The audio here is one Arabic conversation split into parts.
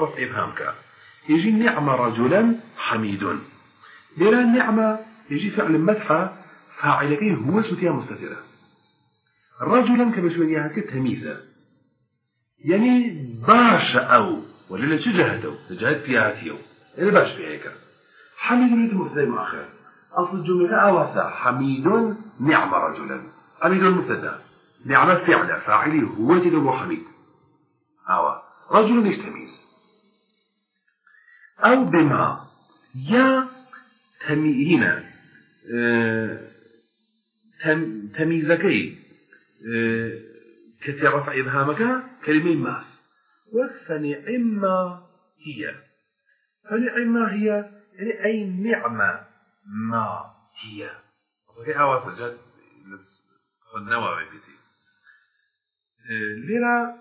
رفع إبهامك يجي نعم رجلا حميد. لرا نعمة يجي فعل مدحة فاعلك هو ستيا مستترة رجلا كبشوية هكا تميزة يعني باش أو ولا لا تجهده تجهد فيها تيو يعني باش فيها هيك. حميد يريد مبتدا مؤخر أصل الجملة أواسع. حميد نعم رجلا. حميد مبتدأ. نعم فعل فاعله هو تدو حميد أو رجل يشتميز أو بما يا هنا آه تم تمييزكي آه كثير رفع إبهامك كلمة ماس وفنعما هي. فنعما هي. يعني أي نعمة ما هي. وكي أواصل جد النووي بيتي. لنا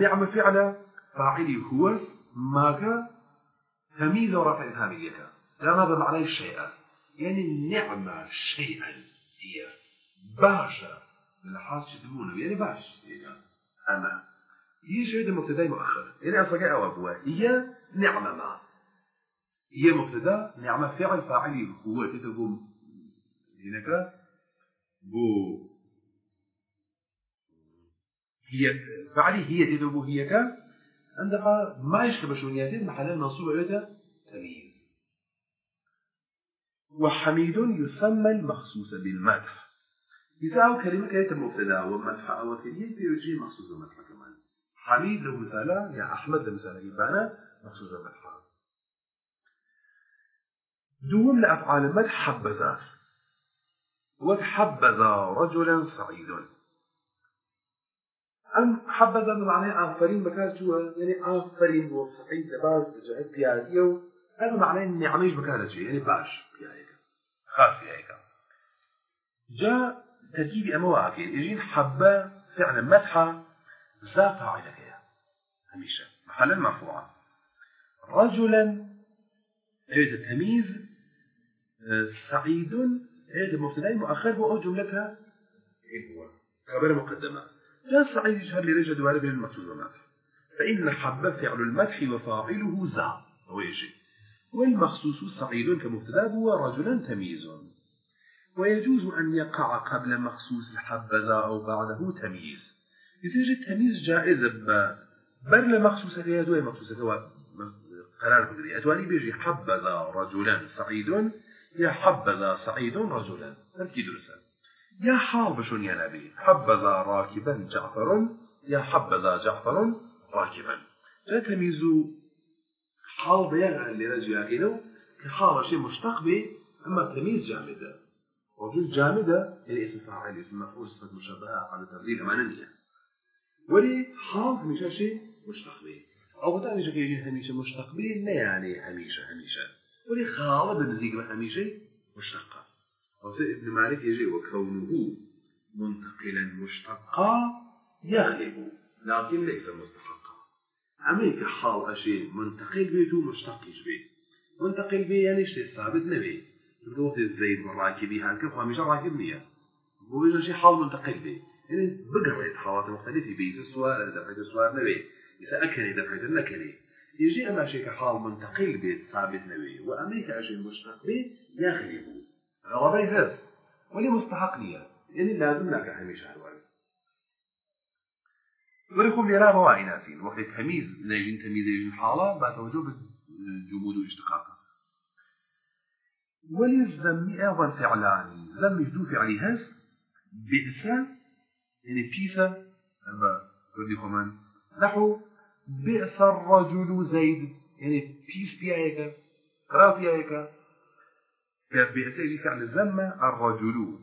نعمة فعل فاعلي هو ماك تمييز ورفع لا ماذا معنى الشيء يعني النعمة شيئا هي باشا من حاس تدمونه. يعني باش يعني أما هي شيء مبتدأ مؤخر يعني أصلا أو أبوه. هي نعمة ما. هي مبتدأ نعمة فعل فاعلي هو. تتبو هناك بو. هي فعلي هي تتبو هي كا عندها يشكل بشونيات محل المنصوب عليها تمييز. وحميد يسمى المخصوص بالمدح. يساوي كلمة كانت مبتدا ومدح أو كلمة في وجه مخصوص بالمدح كمان. حميد له مثالا يا أحمد له مثالا يبانا مخصوص بالمدح دوم لأفعال المدح حبذا. وتحبذا رجلا سعيد أم حبذا بمعنى آفرين بكار جوا يعني آفرين بو سعيد لباس بجهد بياديو هذا معناه إن عميش بكار جي يعني باش بياديك خاص بياديك جاء تركيب أمواعك يجين حبة فعلا مدحة ذا فاعلك هميشة محلا مرفوعا رجلا هذا التمييز سعيد هذا مبتدأ مؤخر وأو جملتها هو خبر مقدمة. جاء سعيد يشهر لرجل دوار بين والمدح فإن حب فعل المدح وفاعله ذا هو يجي والمخصوص سعيد كمبتدأ هو رجلا تمييز. ويجوز أن يقع قبل مخصوص الحبذا أو بعده تمييز. يصير التمييز جائز بل مخصوص دوي مخصوص هو قرار بدري أتواني بيجي حبذا رجلا سعيد يا حبذا سعيد رجلا. تركي درسا يا حال بشون يا نبي حبذا راكبا جعفر يا حبذا جعفر راكبا. جاء تمييز حال بيان اللي رجل يقينه كحال شيء مشتق به أما تمييز جامدة. وجود جامدة يعني اسم فاعل اسم مفعول صفة مشابهة على تفضيل أمانية. ولي حال هميشه شيء مشتق به. أو شكل يجي هميشه مشتق به لا يعني هميشه هميشه ولي خالد بنزيق هميشه مشتقة. وسيد ابن مالك يجي وكونه منتقلا مشتقا يغلب لكن ليس مستحقا. أميك حال أشي منتقل بيتو مشتق به منتقل به يعني شيء ثابت نبي. بوقت الزيد والراكبي هكذا وهميش راكب نية. هو شيء حال منتقل به يعني بقرأت حالات مختلفة بيز السؤال دفعة السؤال نبي. إذا أكلي دفعة النكلي. يجي أما شيء حال منتقل به ثابت نبي. وأميك أشي مشتق به يغلب. غربي هز ولي مستحق نية. يعني لازم لك هميش هالوالد ولكم لرا بواعي ناسين. وقت تمييز نيجين تمييز يجين حالة بعد وجوب الجمود واشتقاقه وللذم أيضا فعلان ذم يجدو فعلي هز. بئس يعني بيسا أما ردي كمان نحو بئس الرجل زيد يعني بيس بيايك قرا بيايك بئس اللي فعل الذم الرجل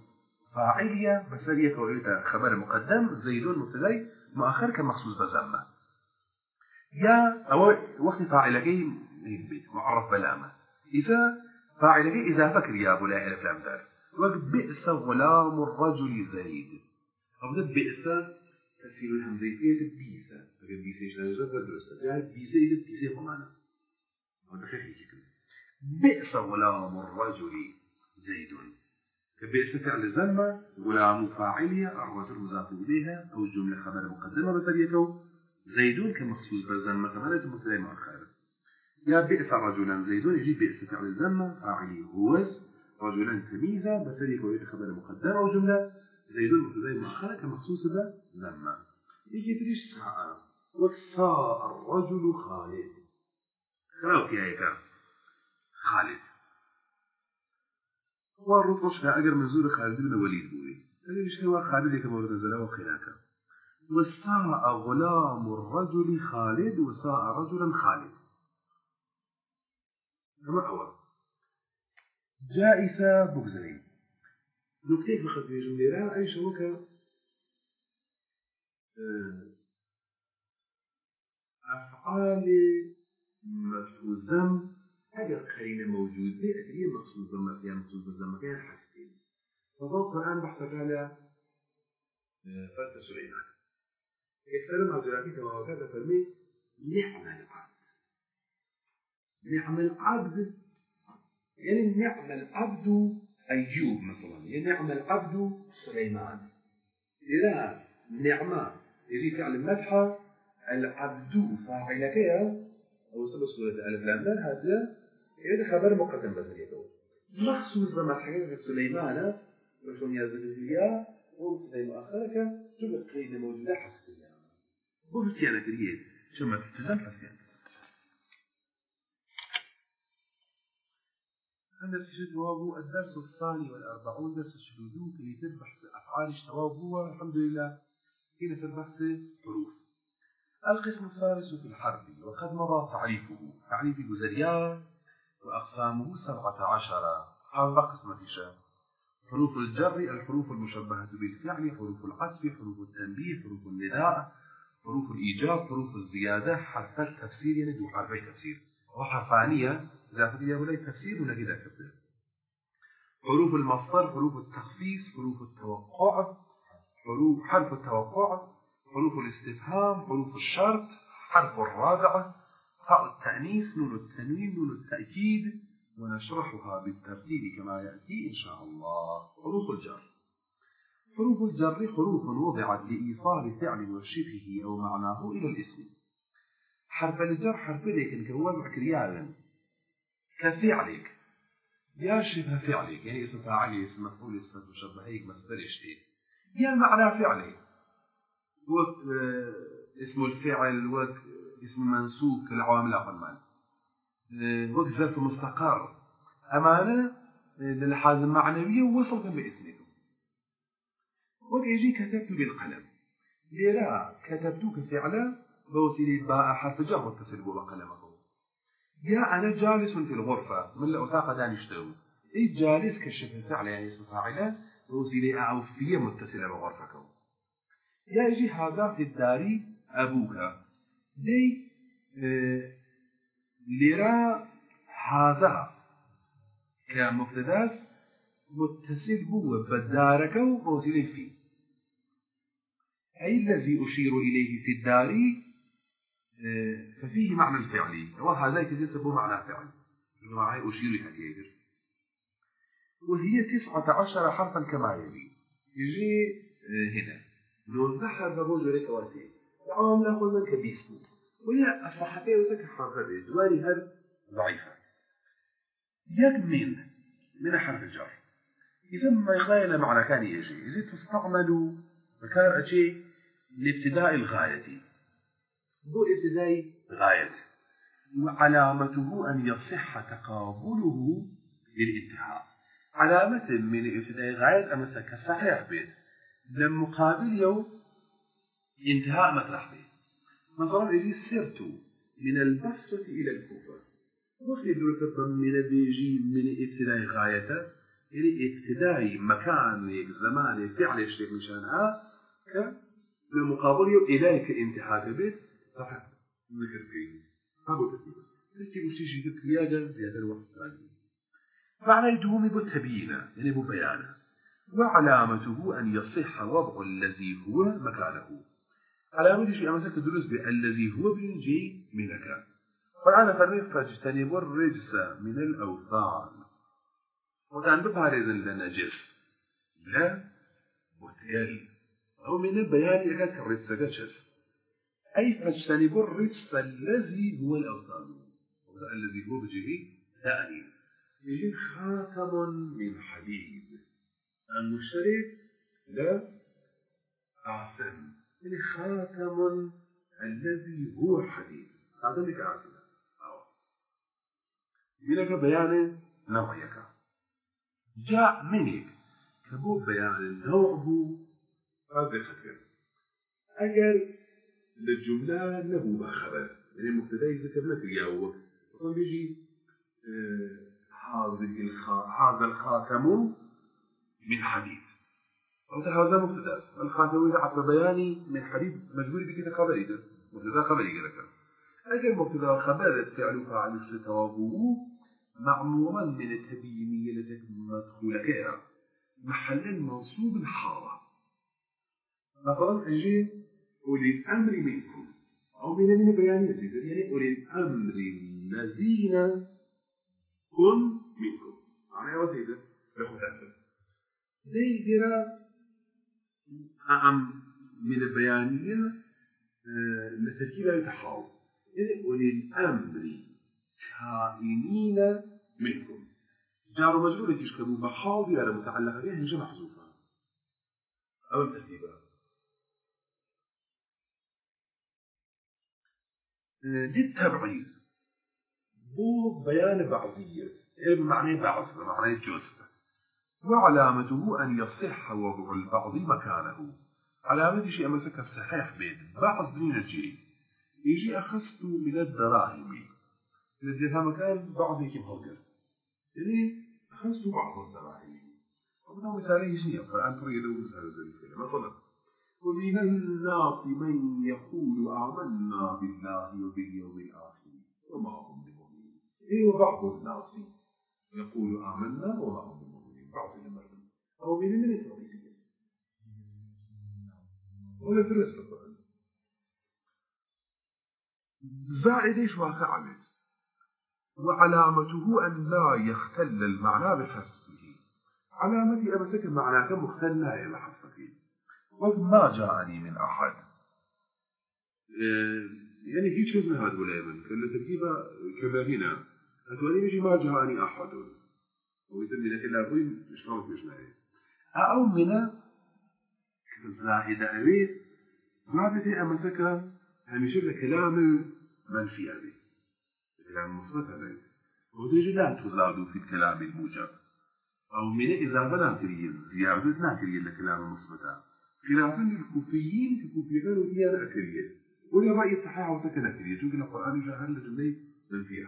فاعلية هي كويتا خبر مقدم زيد مبتدأ مؤخر كمخصوص بذمة يا أو وقت البيت معرف بلامة إذا فاعلك إذا فكر يا أبو لا لام دار وقت بئس غلام الرجل زيد أو بئس تسير الهمزيتين بئس أجل بئس إيش نجد بدرس يعني بئس إذا بئس قمانا هذا خير بئس غلام الرجل زيد. بئس فعل زمة غلام فاعلية الرجل مضاف إليها أو الجملة خبر مقدمة بسريته زيدون كمخصوص بالزمة كمان مبتدا مؤخر يا بئس رجلا زيدون يجي بئس فعل الزمة فاعله هوز رجلا تمييزا بس يكون خبر مقدم أو جملة. زيدون مبتدا مؤخر كمخصوص بالزمة يجي تريش ساعة وساء الرجل خالد خلاص يا هيك خالد. والرطش أجر منزول خالد بن وليد بوي اللي مش هو خالد كما نزل وخلاك وساء غلام الرجل خالد وساء رجلا خالد. كما أول. جائزة بغزرين نكتيك بخط في جملة. أي شوكة أفعال مفعول اگر قرینه موجود. به ادریه مخصوص به یا مخصوص زمکان حسین فضل القرآن بحث على فلسفة سليمان. يتكلم عن جرافي كما وكذا فرمي نعم العبد. نعم العبد يعني نعم العبد أيوب مثلا يعني نعم العبد سليمان. إذا نعمة يجي فعل مدحة العبد فاعل كيا أو سبب سورة ألف لام هذا؟ هذا خبر مقدم بذلك مخصوص بما حكيت سليمان وشون يزيد فيها ومسلم مؤخرك جملة قيدة موجودة حسبية بوفتي أنا كريت شو ما تفزم حسيان درس جوابه الدرس الثاني والأربعون درس الشذوذ في تبحث أفعال هو الحمد لله هنا في البحث حروف. القسم الثالث في الحرب وقد مضى تعريفه تعريف جزريان وأقسامه سبعة عشر. حرب قسمة شام حروف الجر الحروف المشبهة بالفعل حروف العطف حروف التنبيه حروف النداء حروف الإيجاب حروف الزيادة. حرف التفسير يعني دو حرفي تفسير. وحرفانية زافتية ولا تفسير ولا كذا كذا حروف المصدر حروف التخصيص حروف التوقع حروف حرف التوقع حروف الاستفهام حروف الشرط حرف الرابعة تاء التأنيث نون التنوين نون التأكيد ونشرحها بالترتيب كما يأتي إن شاء الله. حروف الجر. حروف الجر حروف وضعت لإيصال فعل وشبهه أو معناه إلى الاسم. حرف الجر حرف لكن كوضع كريالا. كفعلك. يا شبه فعلك يعني اسم فاعل اسم مفعول اسم مشبهيك مصدر اشتي يا معنى وقت آه، اسم الفعل وقت اسم منسوب كالعوامل أقل آه، وقت ظرف مستقر. أمانة آه، للحاجة المعنوية وصلت باسمكم وقت يجي كتبت بالقلم. لا كتبتك فعلا بوسيلة باء حرف جر متصل بقلمكم يا أنا جالس في الغرفة من الأوثاق داني اشتروا إي جالس كشف فعل يعني اسم فاعلة بوسيلة أعوفية متصلة بغرفكم يا يجي هذا في الداري أبوك. دي آه لرا هذا. كمبتداس متصل هو بدارك وموصل فيه. أي الذي أشير إليه في الدار آه ففيه معنى الفعل. وهذا يتجسب معنى فعل. معي أشير إليه وهي تسعة عشر حرفا كما يلي. يجي آه هنا. بروج لك واسي العوام لا قلنا كبيسو ولا أصبحتي وسك حرف دواري هر ضعيفة. يك من من حرف الجر. إذا ما يغاية معنى كان يجي. إذا تستعمل مكان أشي لابتداء الغاية. ذو ابتداء غاية. وعلامته أن يصح تقابله للانتهاء علامة من ابتداء غاية أمسك صحيح بيت لم مقابل يوم انتهاء مطرح به. مثلا إذا سرت من البصرة إلى الكوفة وقت يدور من بيجي من ابتداء غايته يعني ابتداء مكان زمان فعل الشيء مشانها ك بالمقابل يوم إليك انتهاء به صحيح ذكر فيه هذا ترتيب ترتيب شيء ذكر زيادة زيادة الوقت الثاني معنى يدوم بتبيينه يعني ببيانه وعلامته أن يصح وضع الذي هو مكانه. علامة شيء أمسك تدرس بالذي هو بينجي منك. قرآن فرمي فاجتنبوا الرجس من الأوثان. وكان ببارز لنجس لا متقل أو من البيان إذا كرت سجشس أي فاجتنبوا الرجس الذي هو الأوثان. الذي هو بجهه تأنيب يجي خاتم من حديد. المشترك لا أعسن يعني خاتم الذي هو حديد هذا لك أعسن بلك بيان نوعيك جاء منك كبو بيان نوعه هذا خطير أجل للجملة له خبر يعني المبتدا يذكر لك الياوة وصل بيجي هذه هذا الخاتم من حديد هذا مبتدا. الخاتم إذا حتى بياني من حديد مجبور بك ده مبتدا خبري لك أجل مبتدا خبر فعل فاعل توابه معمورا من التبيينية التي مدخول محل منصوب حارة. مثلا أجي أولي الأمر منكم. أو من من بيان يعني أولي الأمر الذين كن منكم. معنى وسيدة. أسف زي جرا أعم من البيانية لتركيبة يتحاول يعني أولي الأمر كائنين منكم. جار مجرور تشكبوا بحاضر على متعلقة بها هي محذوفة أو الترتيبات للتبعيض. بو بيان بعضية. بمعنى بعض؟ بمعنى جزء. وعلامته أن يصح وضع البعض مكانه. علامة شيء مسك الصحيح بين بعض من الجيل يجي أخذت من الدراهم. الذي هذا مكان بعض يكيب هوجر يعني أخذت بعض الدراهم. ومن مثال يجي القرآن تريد مثال ذلك مثلا ومن الناس من يقول آمنا بالله وباليوم الآخر وما هم بمؤمنين. إيه وبعض الناس يقول آمنا وما هم من من التوحيد ولا في الرسل زائد إيش واقع عمل وعلامته أن لا يختل المعنى بحسبه. علامتي أمسك المعنى كم مختل لا يلحظك وما جاءني من أحد. يعني هيك من هذول من كل تركيبة كما هنا. يجي ما جاءني أحد. ويسمي لك لا أقول شلون مش معي أو من زائدة أبي زائدة أمسك هميشه لكلام منفي أبي كلام مثبت أبي وتجي لا تزاد في الكلام الموجب. أو من إذا بلا تريد زيادة لا تريد لكلام مثبت خلافا للكوفيين في كوفية قالوا ديانة أكلية ولا رأي الصحيح وسكن أكلية شوف القرآن جاهر لجملة منفي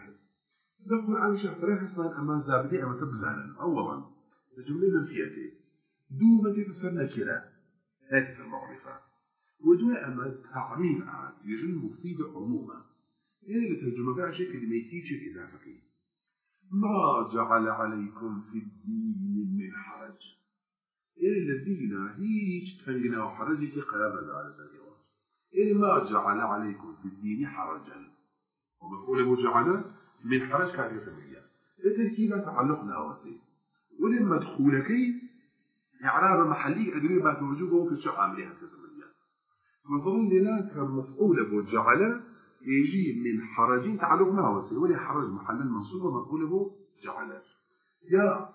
أحد ده القرآن شاف حصان أما زابدي أما تبزعنا أولا الجملة منفية دوما تفسر كلا هذه المعرفة. ودواء أما تعميم عاد يجل مفيد عموما. يعني لترجمة شيء كلمة يتيجي إضافة ما جعل عليكم في الدين من حرج. يعني الذين هيج تفنجنا وحرجك على ذلك يعني ما جعل عليكم في الدين حرجا. ومفعول جعل من حرج كان يسميها التركيبة تعلقنا وسيء ولما دخولك إعراب محلي أقريبا توجبه في الشرع عمليها كسمية فظن لنا كمفعول بجعل يجي من حرج تعلقنا وسيء ولي حرج محل المنصوب ومفعول به جعل. يا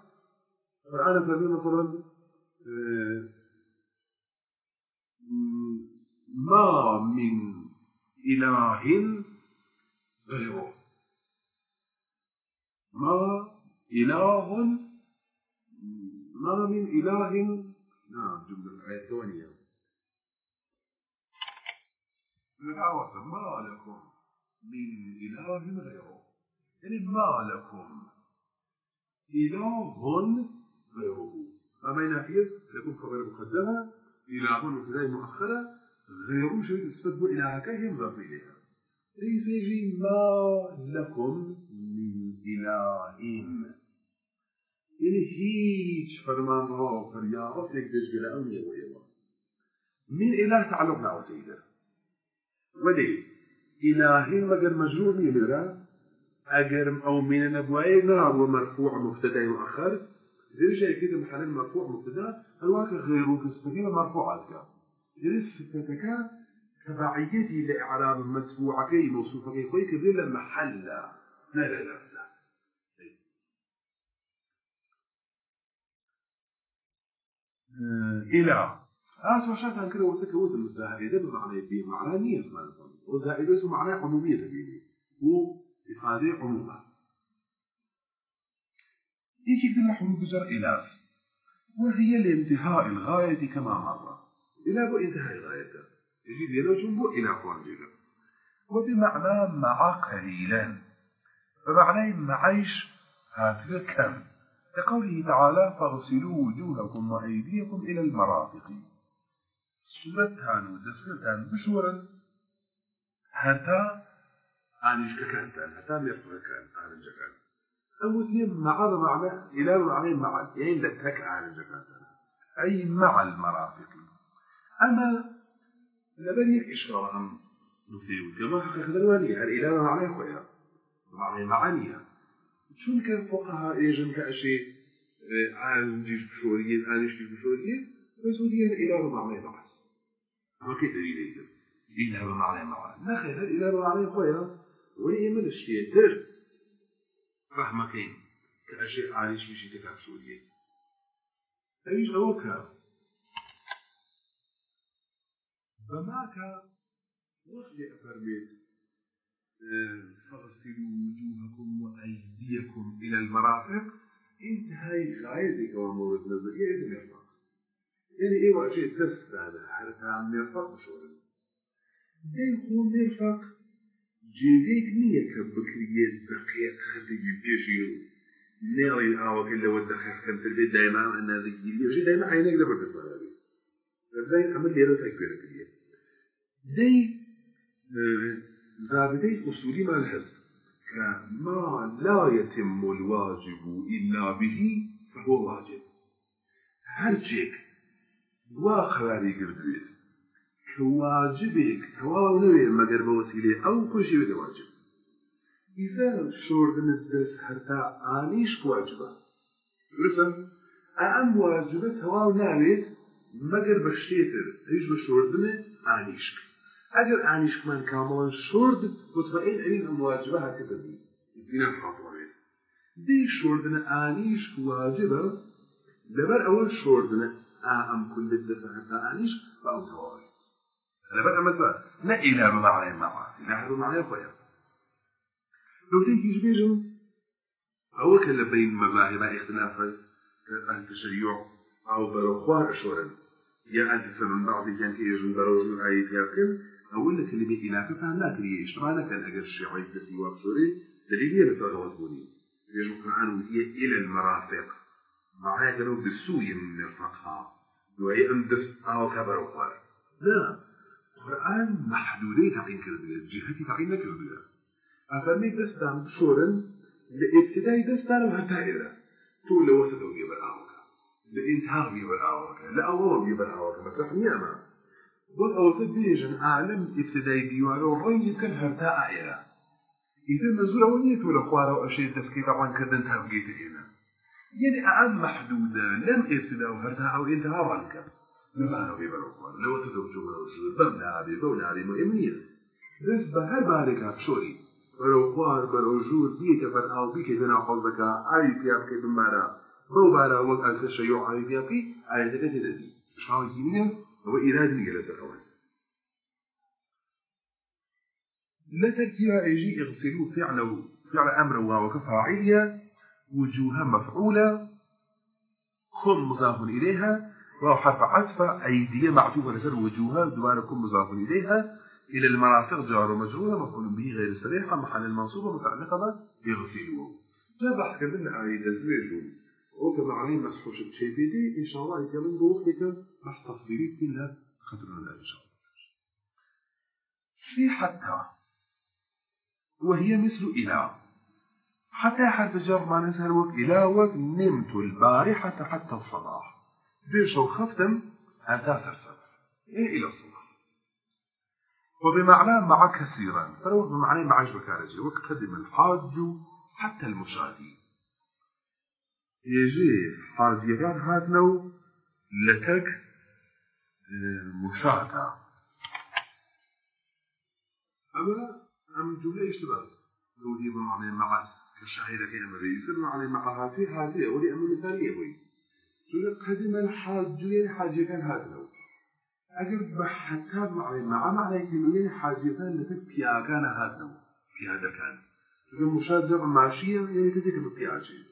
الآن فبين مثلا ما من إله غيره. ما إله ما من إله. نعم جملة الآية الثانية. ما لكم من إله غيره؟ يعني ما لكم إله غيره. أما ينافيس يكون خبر مقدمة إله مبتدأ مؤخرة غير شيء تستفد إلهك هي مضاف إليها. ليس يجي ما لكم إله يعني هيج فرمان رو فريا وسيك تشبه أمي ويلا من إله تعلقنا وسيدة ولي إله مجر مجرور ميلرا أجر أو من نبوائي نار ومرفوع مبتدأ مؤخر زي كده محل مرفوع مبتدأ الواقع في السفينة مرفوعات كان جلس ستتك تبعيتي لإعراب المدفوع كي موصوفة كي خوي كبير لما حل لا لا لا. لا إلى. آه عشان كان كده وسك وسط المساهل ده بمعنى بيه معناه نية اسمها وزائد اسمه معناه عمومية تبيه هو إفادة عموما يجي في حروف جر إلى وهي لانتهاء الغاية كما مر. إلى بو انتهاء الغاية. يجي لنا جنبه إلى قوانجينا وبمعنى مع قليلا فمعنى معيش هاتف كم كقوله تعالى فاغسلوا وجوهكم وأيديكم إلى المرافق. سورتان ودسرتان بشورا هتا آنش كانتان هتا مرفق كان آنش كان أو اثنين مع معنى إلى معنى مع يعني لتك آنش كان أي مع المرافق. أما لبن يكشف أم نفيو كما حقيقة الوانية الإله معنى خويا؟ معنى معانيها چون که فقها ایجن که اشی عالم جيش بشوريين آنش جيش بشوريين مسؤولية الإله معنى بعض أما كيف دليل إذا إله معنى معه لا خير الإله معنى خويا ويعمل الشيء در فهم كين كأشي عالش بشي كتاب سوريين أيش أوكا فماك وقت أفرميت فاغسلوا وجوهكم وأيديكم إلى المرافق. انتهى غايتك ومورد نظرية إذن يرفق يعني إيه وعشي هذا حركة عم يرفق بشورة دي خون يرفق جيديك نية كبكرية بقية خدي بيشيو نيري الآوة كلا ودخل كم البيت دايما أن هذا الجيل يجي دايما عينك دبر تسمع هذه فزي عمل لي رأيك بينا كلية دي زابدي أصولي ما الحس كما لا يتم الواجب إلا به فهو واجب. هل جيك؟ واخراري قردويت كواجبك كواو نوي مگر بوسيلة أو كل شيء واجب. إذا شوردن الدرس حتى آنيش واجبة. رسم أم واجبة كواو ناويت مگر بشتيتر إيش بشوردن آنيشك اگر انیشکمان کاملا شرد مطمئن این هم واجبه هاتی بدی. این هم خاطره دی شردن انیشک واجبه لبر اول شردن ام كل الدفع و أو تواجد لبر اما نه إله بمعنى معه إله بمعنى خويا لو تيجي بيجم هو كان بين مذاهب اختلاف التشيع أو بروخوار شورن يا أنت من بعض كان يجن بروج عيد يمكن أول كلمة إله فهم لا كريه إشترانا كان أجر الشيعي الدسي وابسوري دليل هي بفرق وزبوني يجب القرآن هي إلى المرافق. معناها كانوا بالسوية من مرفقها وهي أمدف أو كبر وقار لا القرآن محدودية تعين كربية جهتي تعين كربية أفرمي دستان بشورن لابتدائي دستان وهتائرة طول لو وسطوا يبقى أعوك لإنتهاء يبقى أعوك لأول يبقى أعوك مطرح نعمة بۆ ئەوەتە بێژن عالم ابتدای دیوارە و ڕەنگی بکەن هەرتا ئائێرە ئیتر مەزورەوە نییە تۆ لە خوارەوە ئەشێ دەستکەی تا بگەیتە ئێمە يعني ئەم محدودة لم ابتدا هەرتا ئەو انتها ڕەنکە لەمانەوە بێ بەرەوە لەوە تۆ دەوجو بەم نابێ بەو نابێ مهم نییە دەست بە هەر بارێکا پشۆری بەرەو خوار بەرەو ژوور بیکە بەر ئاو بیکە دەنا حەڵدەکە ئاوی پیا بکەی بمارە بەو بارە وەک ئەلفە شەیۆ ئاوی پیا بکەی ئاەتەکە تێدەدی شاوەکی نییە هو إيراد جلس الأول لا تركيب يجي اغسلوا فعل فعل أمر وكفاعلية وجوها مفعولة كن مضاف إليها وحرف عطف أيدية معطوفة لسر وجوها دوار كن مضاف إليها إلى المرافق جار ومجرورة مفعول به غير صريحة محل المنصوبة متعلقة بيغسلوا جاء بحث كذلنا آية وكما عليه مسحوش الشيء دي إن شاء الله يكمل بوقتك بحث تفصيلي كلها خطرنا إن شاء الله. في حتى وهي مثل إلى حتى حرف جر ما نسهل وقت إلى وقت نمت البارحة حتى الصباح. بيش وخفتم هذا فرسل إيه إلى الصباح. وبمعنى مع كثيرا. فلو بمعنى معاش بكارجي وقت قدم الحاج حتى يجي حازيان هاتنو لتك مشاهدة أما أم جملة اشتباس لو دي بمعنى مع كشاهدة كأمر يصير معنى مع هاتي هاتي ولي أمر مثالية بوي جملة قدم الحاج يعني حاجة كان هاتي لو أجل بحتى معنى مع معنى كلمة حاجة كان لتك بيا كان هاتي لو بيا كان جملة مشاجرة معشية يعني تجيك بياجي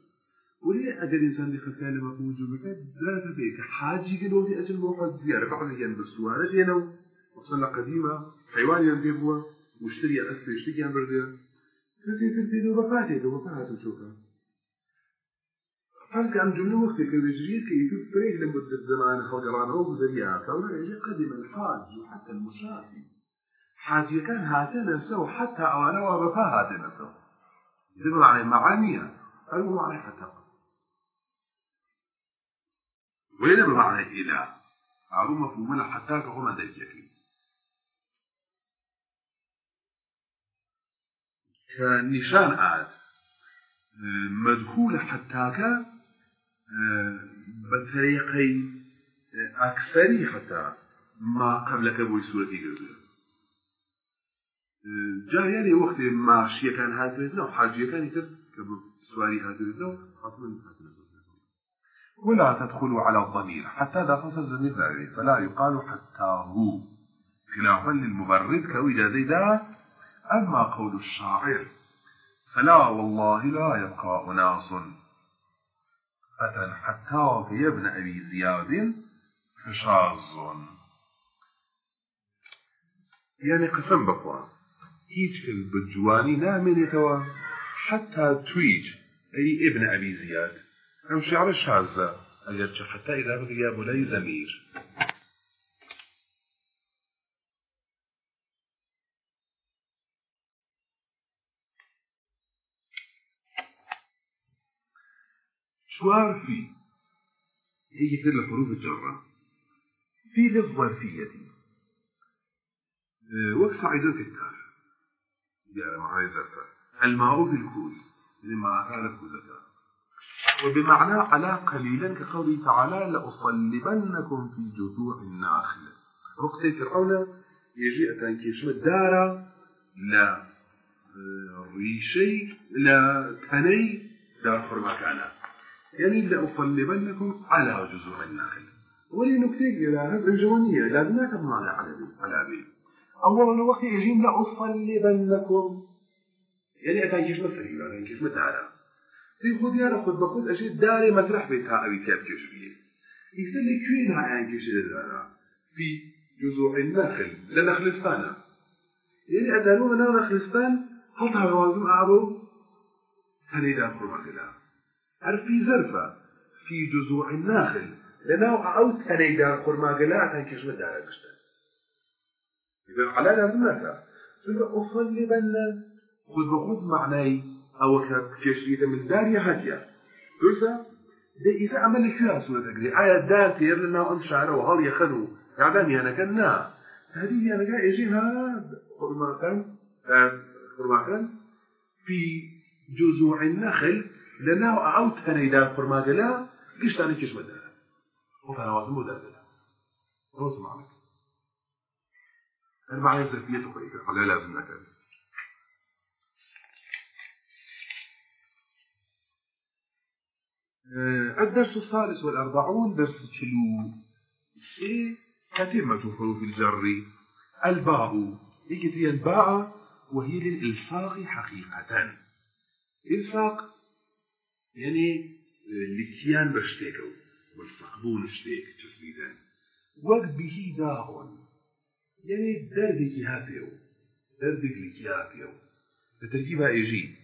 ولي أجل إنسان دي خسالة مفهوم جملة لا تبيك حاجة قدوتي أجل موقع زيارة بعض ينبسوها رجينا وصلنا قديمة حيوان ينبيه مشتري أسفل يشتري عن برده. كذي كذي دو بفاتي دو بفاتي تشوفها فرق عن جملة وقت كذي جريد كي يكون فريق لمدة الزمان خلقران أو بزريعة كونا يجي قدم الحاج وحتى المشافي حاجة كان هاتنا سو حتى أوانا وبفا هاتنا سو يدل على معانيها هل معنى حتى وين بمعنى إله أعلم مفهومنا حتى كهما ديكي كنشان آد مدخول حتاك بطريقي أكثري حتى ما قبلك بوي سورتي قربية جا يعني وقت ما شيء كان هاتفنا وحاجية كان يتر سواري هاتفنا حطمن هاتفنا ولا تدخلوا على الضمير. حتى دخلت الزمير فلا يقال حتى هو. خلافا للمبرد كويدا زيدا أما قول الشاعر فلا والله لا يبقى أناس. فتى حتى في ابن أبي زياد فشاز. يعني قسم بقوا هيج كذب الجواني نامن يتوا حتى تويج أي ابن أبي زياد أم شعر الشاذة أجل حتى إذا بقي يا بلي زمير. شوار في يجي في الحروف الجرة. في لفظ ظرفية وقت عيدان الكتاب يا معاي زرفة الماء في الكوز لما كانت كوزتا وبمعنى على قليلا كقوله تعالى لأصلبنكم في جذوع الناخل وقت فرعون يجي أتنكيش الدارة لا ريشي لا تني دار فرمكانا. يعني لأصلبنكم على جذوع النخل. ولي نكتة إلى هذا الجوانية لازم نكتب على على بي. أولا وقت يجي لأصلبنكم. يعني أتنكيش مثل يعني أتنكيش متعالى في خود يانا خود بخود أشي داري مطرح بيتها أبي تبكيش بيه يسأل كوينها يعني كيش لدارا في جذوع النخل لنخلستان يعني أدانونا نخلستان هل تعرفوا أعبو هنيدا فرمكلا في زرفة في جذوع الناخل لأنه أو تنيدا خرماقلا تنكش مدارا قشتا إذا على لازم نكا ثم أصلبن خذ بخذ معناي أو كيشرية من داريا هاتيا. درسا ده إذا عمل فيها سورة أجري آية دار تير لنا أم شعره وهل يخنو يعني أنا كنا. هذه أنا جاي يجيها خرماقا خرماقا. في جذوع النخل أنا إذا فرما قلا قشت أنا كيش مدى وفأنا واسم مدى روز معك. أنا معي زرفية طريقة على لازم نكاد الدرس الثالث والأربعون درس تلو إيه كتمة حروف الجر. الباء. يجي هي الباء وهي للإلصاق حقيقة. إلصاق يعني الاتيان بشتيكو والمقبول شتيك تسريدا وقت به داء. يعني دربك هاتيو. دربك لك هاتيو. لتركيبها يجي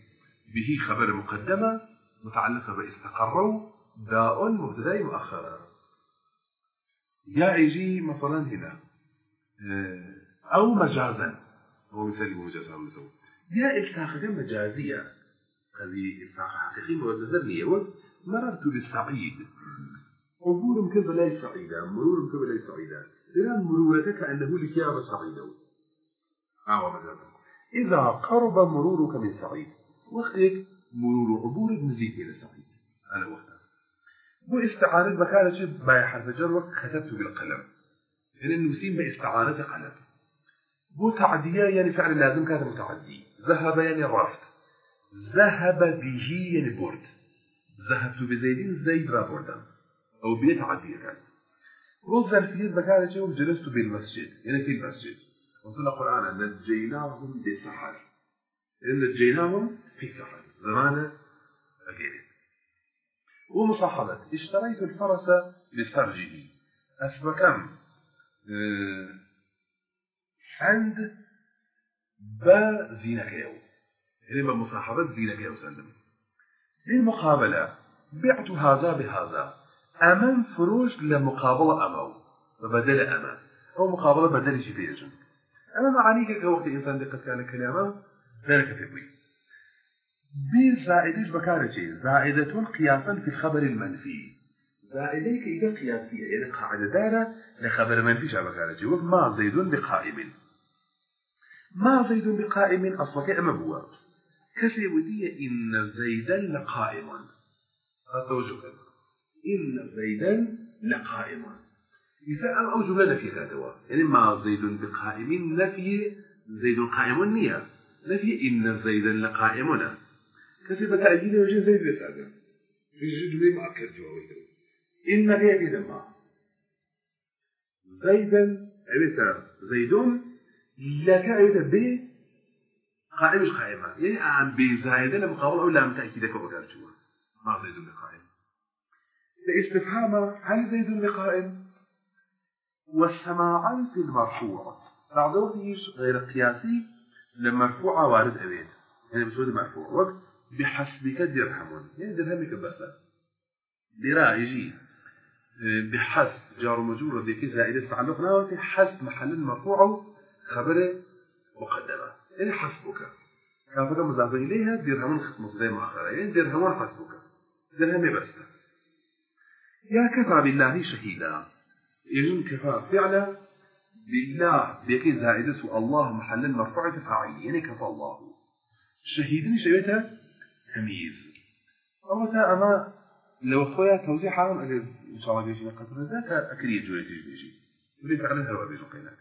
به خبر مقدمة. متعلقة باستقروا داء مبتدأ مؤخرا. يا يجي مثلا هنا أو مجازا هو مثال مجازا مسوي يا التاخذ مجازية هذه الساعة حقيقية وتذرني مررت بالسعيد عبور كذا لا سعيدا مرور كذا لا سعيدا لأن مرورتك كأنه لكياب سعيدا أو مثلا إذا قرب مرورك من سعيد وقتك مرور عبور نزيد إلى سعيد. أنا وقتها واستعانت مكانة ما حرف جر وقت كتبت بالقلم. لأن النسيم باستعانة قلم. بو تعدية يعني فعل لازم كان متعدي ذهب يعني رفت ذهب به يعني برد. ذهبت بزيد زيد را بردم. أو بيت عدية كان. والظرفية بكارة جلست بالمسجد. يعني في المسجد. وصل القرآن نجيناهم بسحر. إن نجيناهم في سحر. زمان أجيرين ومصاحبة اشتريت الفرس لسرجه أسبكم عند با زينك يو. يعني بمصاحبة زينك يو سلم للمقابلة بعت هذا بهذا. أمن فروش لمقابلة أمو. فبدل أمان أو مقابلة بدل شي بيجن أما معانيك كوقت إنسان دقت كان كلامه ذلك في بي بي زائدش بكارجي زائدة قياسا في الخبر المنفي. زائدة كإذا قياسية يعني قاعدة دارة لخبر منفي شابكارجي وما زيد بقائم. ما زيد بقائم أصلك أما هو؟ كسي ودي إن زيدا لقائم. هذا وجه إن زيدا لقائم. إذا أو جملة نفي كاتوا يعني ما زيد بقائم نفي زيد قائم نية. نفي إن زيدا لقائمنا كسي بتأجيل وجه زيد بسابع في جملة مؤكد جوا إن هي في دماء زيدا أبيتا زيد لك أبيتا ب قائم مش قائمة يعني عم بزايدة لمقابلة ولا متأكيدة كأوكار جوا ما زيد بقائم لاستفهام هل زيد بقائم والسماعا في المرفوع بعض الوقت غير قياسي لمرفوع وارد أبيت يعني بسود مرفوع. وقت بحسبك درهم يعني درهمك بس. دراء يجي بحسب جار مجرور ذيك زائدة تعلقنا في حسب محل مرفوع خبر مقدمة. يعني حسبك. كافك مضاف إليها درهم ما آخر. يعني درهم حسبك. درهم بس. يا كفى بالله شهيدا. يجن كفى فعلا بالله بيكي زائدة الله محل مرفوع فاعل. يعني كفى الله. شهيدا. شبيته تمييز. أو أما لو خويا توزيع حرام أجل إن شاء الله بيجي قتل ذاك أكريد جوية بيجي ولي فعلا هو بيجي قيناك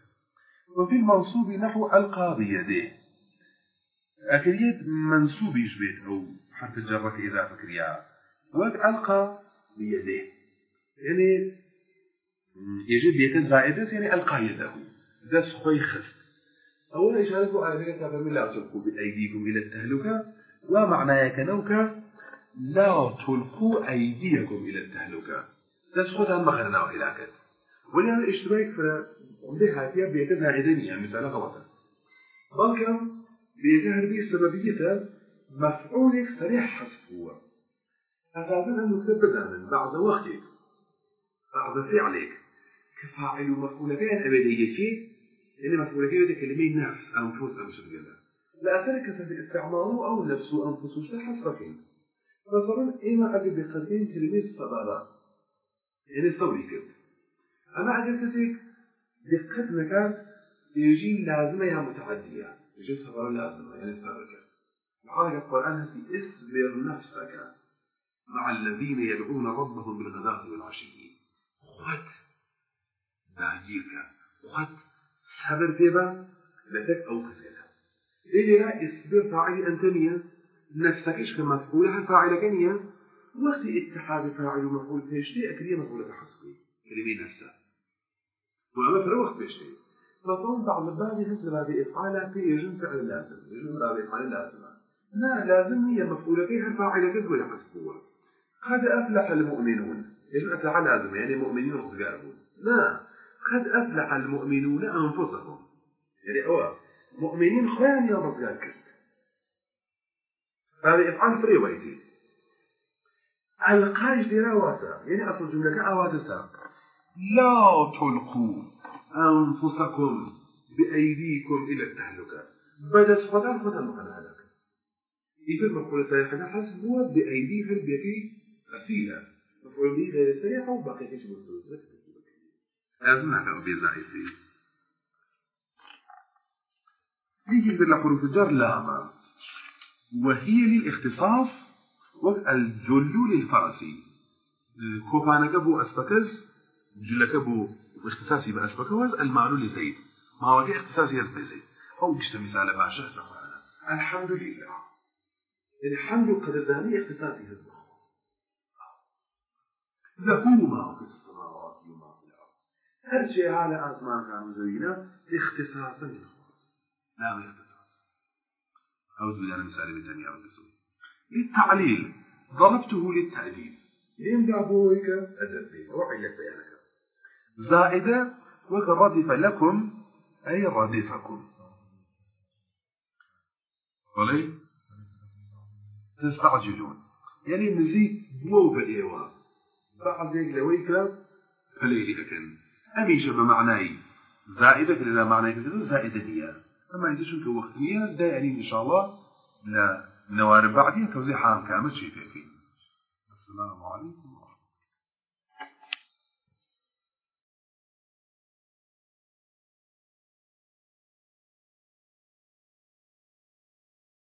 وفي المنصوب نحو ألقى بيده. أكريد منسوب يشبه أو حرف الجرة إذا فكريا وقت ألقى بيده. يعني يجب يكون زائدة يعني ألقى يده. دس خوي خست. أولا إشارة على ذلك فمن لا تلقوا بأيديكم إلى التهلكة. ومعنى يكنوك لا تلقوا أيديكم إلى التهلكة. دس خدها مخنا وإلاكت ولهذا الاشتراك في عمدة هاتيا زائدني يعني مثلا غلطة بلكم بيكون هذه السببية مفعولك صريح حسب هو أساسا تبدأ من بعد وقتك بعد فعلك. كفاعل مفعولتين أبدية يعني مفعولتين كلمين نفس أنفس أمس الجنة لا أترك في استعماله أو نفس أنفس حسركين مثلا إما أجد بقدرين كلمة صبابة. يعني صبري كده أما أجد كتك دقت مكان يجي لازمة يا متعدية. يجي صبر لازمة يعني استغرق وحاجة القرآن في اصبر نفسك مع الذين يدعون ربهم بالغداة والعشي. خد داجيرك خد صبر فيبا لتك أو كسيلا لا اصبر فاعل أنتنيا نفسكش كمفعولها فاعل كنيا وقت اتحاد فاعل ومفعول تشتي أكريه مفعولة حسبي كلمة نفسها. وأما في الوقت بيشتي فطول بعض الباب مثل باب إفعال في يجن فعل لازم. يجن باب إفعال لازم. لا لازم هي مفعولة فيها فاعل كذب ولا حسبوها قد أفلح المؤمنون. يجب أفلح لازم يعني مؤمنين وصدقائهم لا قد أفلح المؤمنون أنفسهم. يعني هو رب كرت هذا إفعال فري ويدي. القاج دي رواسا يعني أصل جملة كأواتسا لا تلقوا أنفسكم بأيديكم إلى التهلكة. بدأ صفتا فتن مقال هذا إذا المفعول الثاني حسب هو بأيديهم بيكي أسيلة مفعول به غير سريع أو بقي فيش مفعول لازم نعرف بزائفي يجي في حروف الجر لام وهي للاختصاص والجل للفرسي. كوفانك بو أسبكز جلك بو اختصاصي بأسبكوز المعنى لزيد. ما هو كي اختصاص يزبزي أو جشت مثال باشا الحمد لله. الحمد قد زاني اختصاصي يزبزي له ما في السماوات وما في الأرض. هل شيء على أزمان كانوا زينا اختصاصا لا اختصاص أعوذ بالله من مثال بتاني أو للتعليل. ضربته للتعليل لين دابويك أدبي. وعلك بيانك. زائدة وردف لكم أي ردفكم ولي تستعجلون. يعني نزيد بو بإيوا. بعد ذلك لويك فليه أكن أميش بمعنى زائدة إلى معنى زائدة دي أما وقت نية ده يعني إن شاء الله لا نوارب بعدين توزيع عام كامل شيء فيه. السلام عليكم.